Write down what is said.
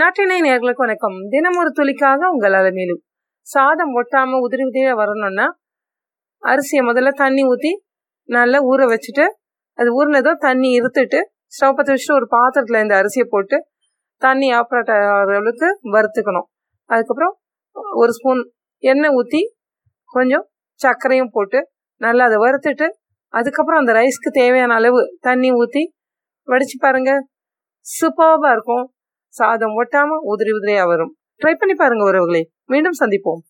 நாட்டினை நேர்களுக்கு வணக்கம். தினம் ஒரு துளிக்காக உங்கள் அலமேலு. சாதம் ஒட்டாம உதிரி உதிரியா வரணும்னா அரிசியை முதல்ல தண்ணி ஊற்றி நல்லா ஊற வச்சுட்டு அது ஊறினதும் தண்ணி இருத்துட்டு ஸ்டவ் பற்ற வச்சுட்டு ஒரு பாத்திரத்தில் இந்த அரிசியை போட்டு தண்ணி ஆப்ரேட் அளவுக்கு வறுத்துக்கணும். அதுக்கப்புறம் ஒரு ஸ்பூன் எண்ணெய் ஊற்றி கொஞ்சம் சர்க்கரையும் போட்டு நல்லா அதை வறுத்துட்டு அதுக்கப்புறம் அந்த ரைஸ்க்கு தேவையான அளவு தண்ணி ஊற்றி வடித்து பாருங்கள் சூப்பராக இருக்கும். சாதம் ஒட்டாம உதிரி உதிரியா வரும். ட்ரை பண்ணி பாருங்க உறவுகளை. மீண்டும் சந்திப்போம்.